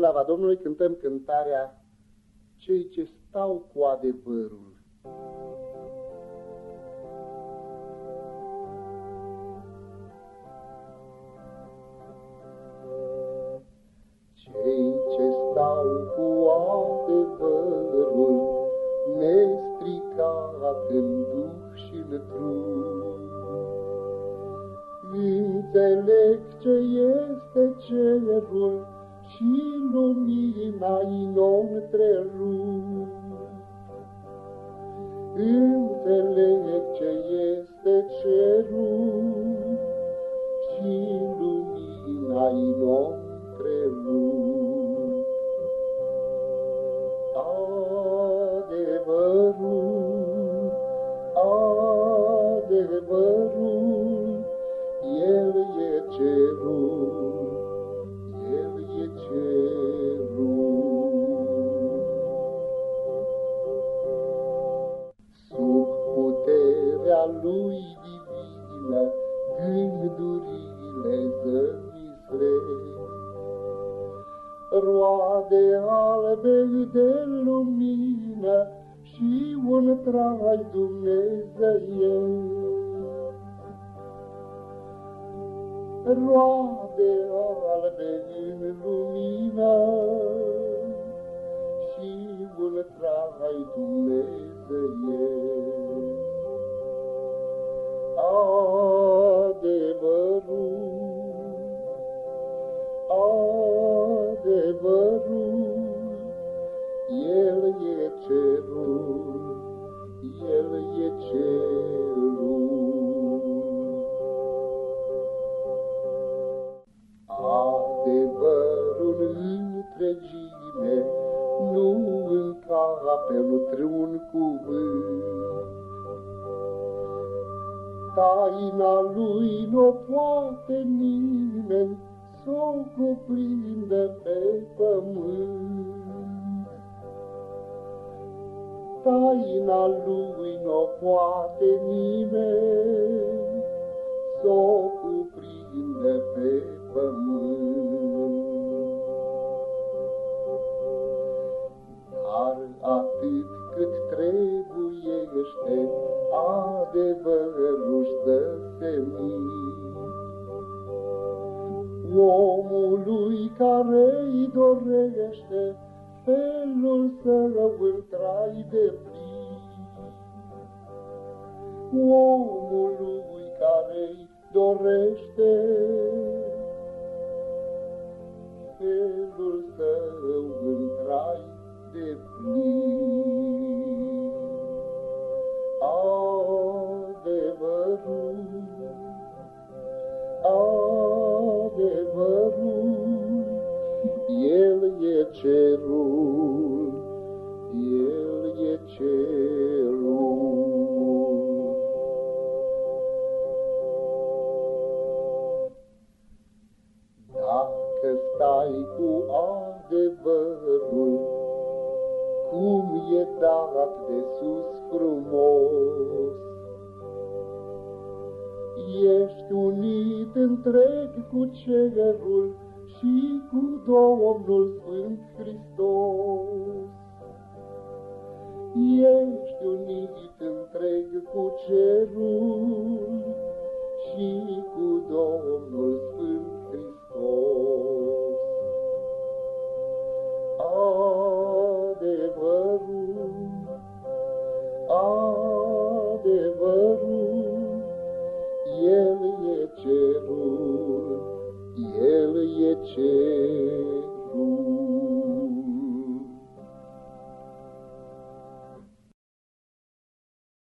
slava Domnului cântăm cântarea Cei ce stau cu adevărul. Cei ce stau cu adevărul, nestricat în duh și în trup, Înțeleg ce este cerul și lumina-i non-întrerup. Înțeleg ce este cerul Lui divină, gândurile zămislesc. Roade albe de lumină și un trai dumnezeiesc. roade albe în lumină încape într-un cuvânt. Taina lui nu poate nimeni s-o cuprinde pe pământ. Taina lui nu poate nimeni s-o cuprinde pe pământ. Adevărul stă semin. Omului care-i dorește, felul său îl trai de plin. Omului care-i dorește, felul său cerul, El e cerul. Dacă stai cu adevărul, cum e dat de sus frumos. Ești unit întreg cu cerul și cu Domnul Sfânt Hristos. Ești unit întreg cu cerul și cu Domnul Sfânt